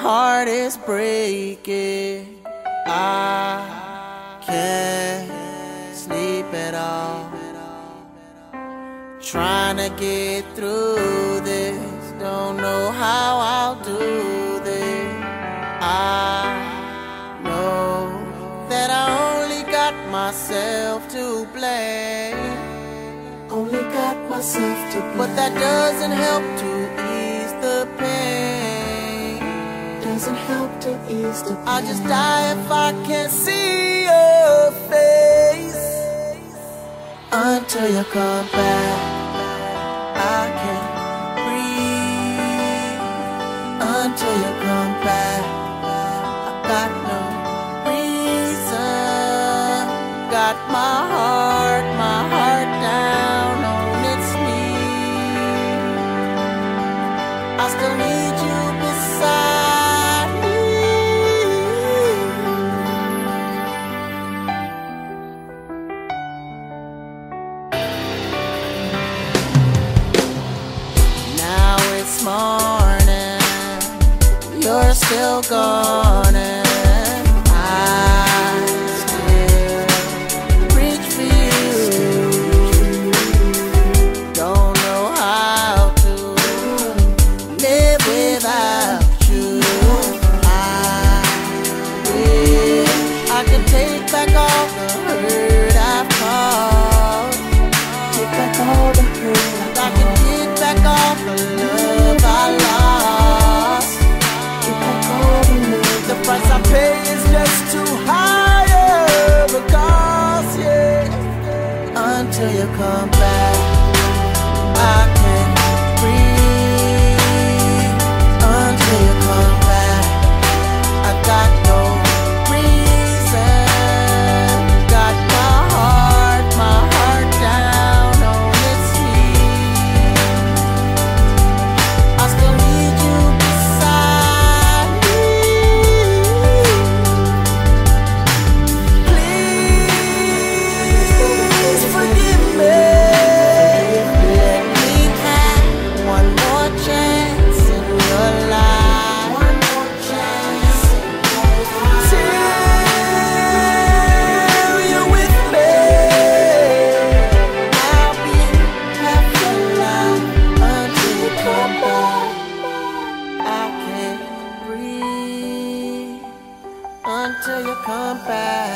heart is breaking. I can't sleep at all. Trying to get through this. Don't know how I'll do this. I know that I only got myself to blame. Only got myself to blame. But that doesn't help to ease the pain. Doesn't help to ease the pain. I'll just die if I can't see your face. Until you come back, I can't breathe. Until you come back, I got no reason. Got my morning, you're still gone, you come I can't breathe